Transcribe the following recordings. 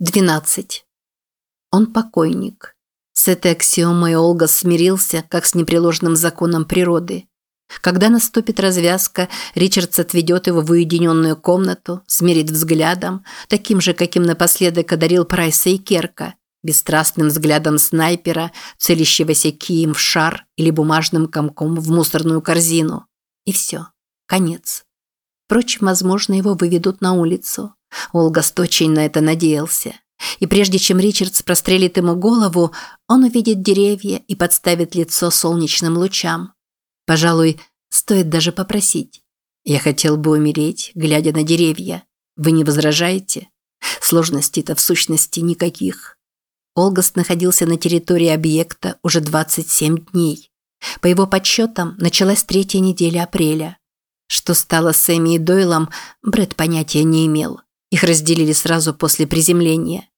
12. Он покойник. С этой аксиомой Олга смирился, как с непреложным законом природы. Когда наступит развязка, Ричардс отведет его в уединенную комнату, смирит взглядом, таким же, каким напоследок одарил Прайса и Керка, бесстрастным взглядом снайпера, целящегося кием в шар или бумажным комком в мусорную корзину. И все. Конец. Впрочем, возможно, его выведут на улицу. Олгас очень на это надеялся. И прежде чем Ричардс прострелит ему голову, он увидит деревья и подставит лицо солнечным лучам. Пожалуй, стоит даже попросить. Я хотел бы умереть, глядя на деревья. Вы не возражаете? Сложностей-то в сущности никаких. Олгаст находился на территории объекта уже 27 дней. По его подсчетам, началась третья неделя апреля. Что стало с Эми и Дойлом, Брэд понятия не имел. Их разделили сразу после приземления.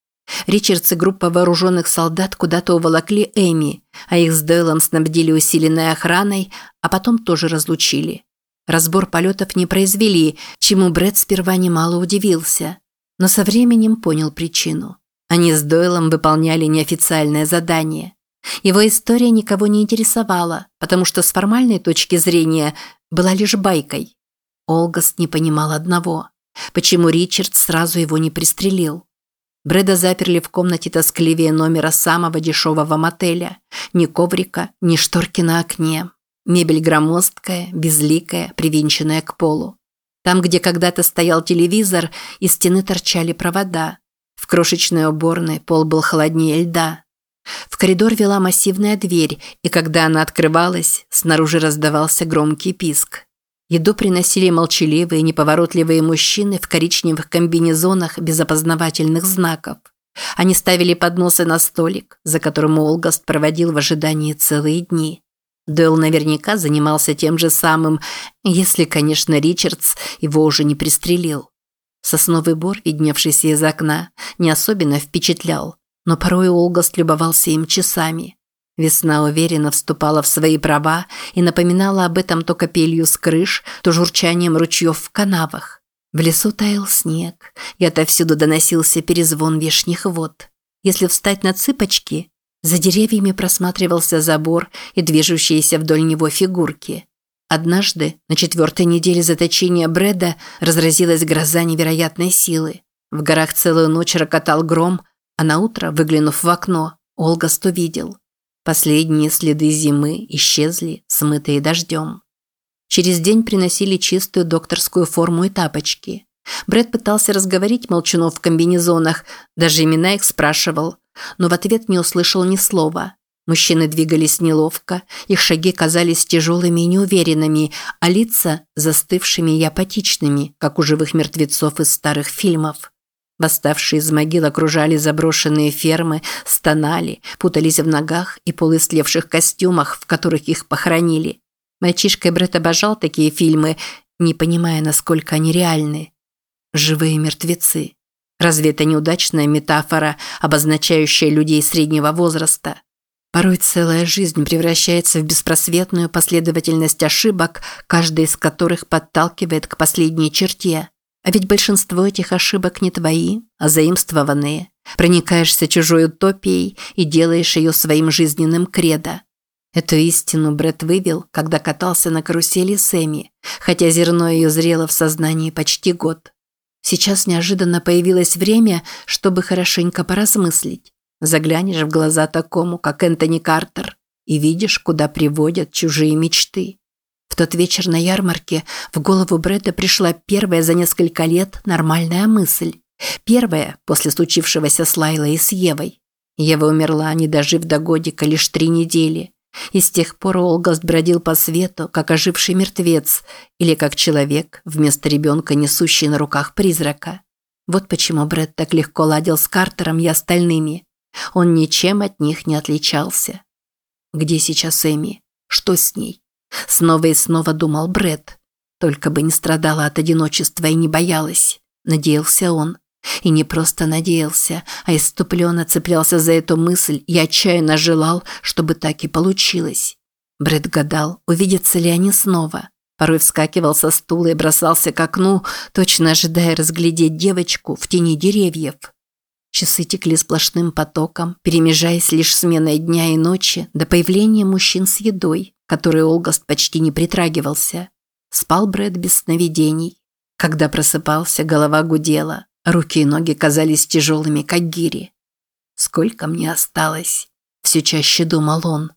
Ричардс и группа вооруженных солдат куда-то уволокли Эми, а их с Дойлом снабдили усиленной охраной, а потом тоже разлучили. Разбор полетов не произвели, чему Брэд сперва немало удивился, но со временем понял причину. Они с Дойлом выполняли неофициальное задание. Его история никого не интересовала, потому что с формальной точки зрения была лишь байкой. Олгаст не понимал одного – почему Ричард сразу его не пристрелил. Брэда заперли в комнате тоскливее номера самого дешевого мотеля. Ни коврика, ни шторки на окне. Мебель громоздкая, безликая, привинченная к полу. Там, где когда-то стоял телевизор, из стены торчали провода. В крошечной уборной пол был холоднее льда. В коридор вела массивная дверь, и когда она открывалась, снаружи раздавался громкий писк. Еду приносили молчаливые, неповоротливые мужчины в коричневых комбинезонах без опознавательных знаков. Они ставили подносы на столик, за которым Олгаст проводил в ожидании целые дни. Дойл наверняка занимался тем же самым, если, конечно, Ричардс его уже не пристрелил. Сосновый бор, видневшийся из окна, не особенно впечатлял но порой Олгаст любовался им часами. Весна уверенно вступала в свои права и напоминала об этом то капелью с крыш, то журчанием ручьев в канавах. В лесу таял снег, и отовсюду доносился перезвон вешних вод. Если встать на цыпочки, за деревьями просматривался забор и движущиеся вдоль него фигурки. Однажды, на четвертой неделе заточения Брэда, разразилась гроза невероятной силы. В горах целую ночь рокотал гром – а на утро, выглянув в окно, Олгаст увидел. Последние следы зимы исчезли, смытые дождем. Через день приносили чистую докторскую форму и тапочки. Брэд пытался разговорить молчунов в комбинезонах, даже имена их спрашивал, но в ответ не услышал ни слова. Мужчины двигались неловко, их шаги казались тяжелыми и неуверенными, а лица – застывшими и апатичными, как у живых мертвецов из старых фильмов. Восставшие из могил окружали заброшенные фермы, стонали, путались в ногах и полуистлевших костюмах, в которых их похоронили. Мальчишка Брэд обожал такие фильмы, не понимая, насколько они реальны. Живые мертвецы. Разве это неудачная метафора, обозначающая людей среднего возраста? Порой целая жизнь превращается в беспросветную последовательность ошибок, каждая из которых подталкивает к последней черте. А ведь большинство этих ошибок не твои, а заимствованные. Проникаешься чужой утопией и делаешь ее своим жизненным кредо. Эту истину Брэд вывел, когда катался на карусели с Эми, хотя зерно ее зрело в сознании почти год. Сейчас неожиданно появилось время, чтобы хорошенько поразмыслить. Заглянешь в глаза такому, как Энтони Картер, и видишь, куда приводят чужие мечты. В тот вечер на ярмарке в голову Брэда пришла первая за несколько лет нормальная мысль. Первая после случившегося с Лайлой и с Евой. Ева умерла, не дожив до годика, лишь три недели. И с тех пор Олгаст бродил по свету, как оживший мертвец, или как человек, вместо ребенка, несущий на руках призрака. Вот почему Брэд так легко ладил с Картером и остальными. Он ничем от них не отличался. Где сейчас Эми? Что с ней? Снова и снова думал Бред. Только бы не страдала от одиночества и не боялась. Надеялся он. И не просто надеялся, а иступленно цеплялся за эту мысль и отчаянно желал, чтобы так и получилось. Бред гадал, увидятся ли они снова. Порой вскакивал со стула и бросался к окну, точно ожидая разглядеть девочку в тени деревьев. Часы текли сплошным потоком, перемежаясь лишь сменой дня и ночи до появления мужчин с едой, которой Олгаст почти не притрагивался. Спал Брэд без сновидений. Когда просыпался, голова гудела, руки и ноги казались тяжелыми, как гири. «Сколько мне осталось?» – все чаще думал он.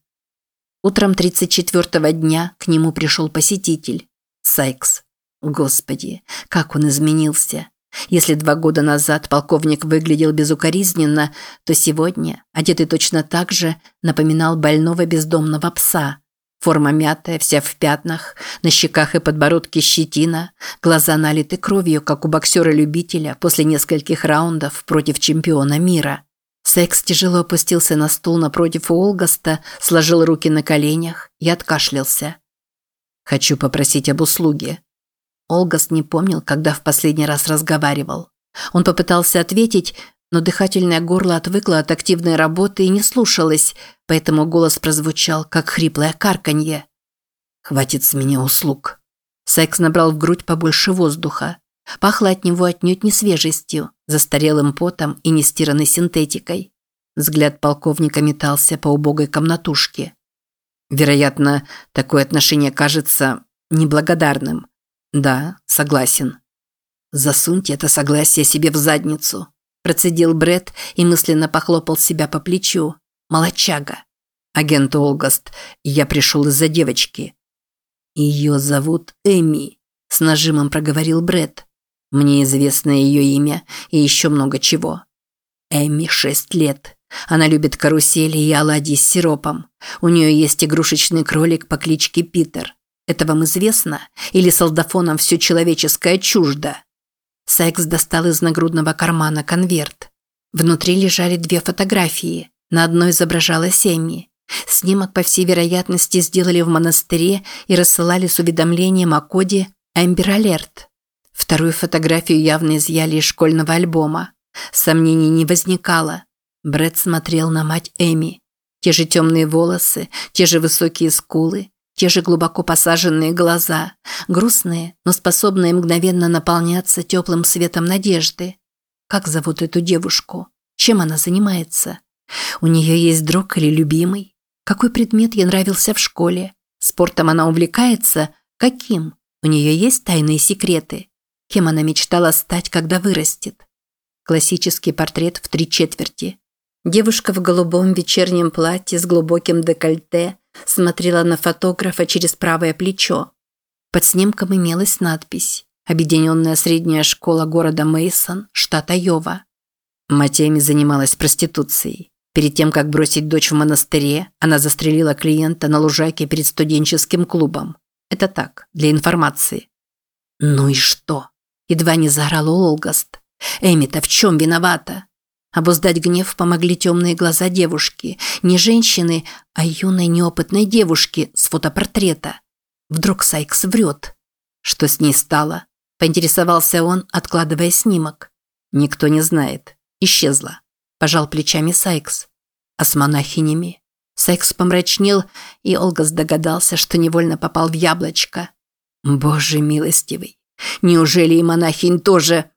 Утром 34-го дня к нему пришел посетитель. Сайкс. Господи, как он изменился. Если два года назад полковник выглядел безукоризненно, то сегодня, одетый точно так же, напоминал больного бездомного пса. Форма мятая, вся в пятнах, на щеках и подбородке щетина, глаза налиты кровью, как у боксера-любителя после нескольких раундов против чемпиона мира. Секс тяжело опустился на стул напротив Олгаста, сложил руки на коленях и откашлялся. «Хочу попросить об услуге», Олгаст не помнил, когда в последний раз разговаривал. Он попытался ответить, но дыхательное горло отвыкло от активной работы и не слушалось, поэтому голос прозвучал, как хриплое карканье. «Хватит с меня услуг». Секс набрал в грудь побольше воздуха. Пахло от него отнюдь не свежестью, застарелым потом и нестиранной синтетикой. Взгляд полковника метался по убогой комнатушке. Вероятно, такое отношение кажется неблагодарным. Да, согласен. Засуньте это согласие себе в задницу, процедил Бред и мысленно похлопал себя по плечу. Молочага. Агент Олгаст, я пришел из-за девочки. Ее зовут Эми, с нажимом проговорил Бред. Мне известно ее имя и еще много чего. Эми шесть лет. Она любит карусели и оладьи с сиропом. У нее есть игрушечный кролик по кличке Питер. Это вам известно? Или солдафонам все человеческое чуждо?» Сайкс достал из нагрудного кармана конверт. Внутри лежали две фотографии. На одной изображалась Эмми. Снимок, по всей вероятности, сделали в монастыре и рассылали с уведомлением о коде «Эмбер Алерт». Вторую фотографию явно изъяли из школьного альбома. Сомнений не возникало. Брэд смотрел на мать Эми. Те же темные волосы, те же высокие скулы, те же глубоко посаженные глаза, грустные, но способные мгновенно наполняться теплым светом надежды. Как зовут эту девушку? Чем она занимается? У нее есть друг или любимый? Какой предмет ей нравился в школе? Спортом она увлекается? Каким? У нее есть тайные секреты? Кем она мечтала стать, когда вырастет? Классический портрет в три четверти. Девушка в голубом вечернем платье с глубоким декольте – смотрела на фотографа через правое плечо. Под снимком имелась надпись «Объединенная средняя школа города Мейсон, штат Айова». Мать Эми занималась проституцией. Перед тем, как бросить дочь в монастыре, она застрелила клиента на лужайке перед студенческим клубом. Это так, для информации. «Ну и что?» – едва не заорал Олгаст. «Эми-то в чем виновата?» Обуздать гнев помогли темные глаза девушки. Не женщины, а юной неопытной девушки с фотопортрета. Вдруг Сайкс врет. Что с ней стало? Поинтересовался он, откладывая снимок. Никто не знает. Исчезла. Пожал плечами Сайкс. А с монахинями? Сайкс помрачнел, и Олгас догадался, что невольно попал в яблочко. Боже милостивый. Неужели и монахинь тоже...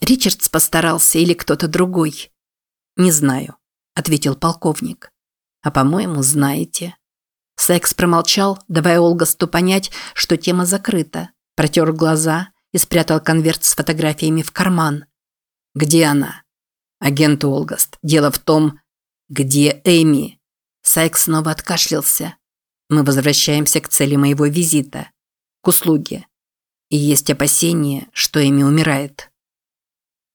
Ричардс постарался или кто-то другой? Не знаю, ответил полковник. А по-моему, знаете. Секс промолчал, давая Олгасту понять, что тема закрыта. Протер глаза и спрятал конверт с фотографиями в карман. Где она? Агент Олгаст. Дело в том, где Эми? Сайкс снова откашлялся. Мы возвращаемся к цели моего визита. К услуге. И есть опасение, что Эми умирает.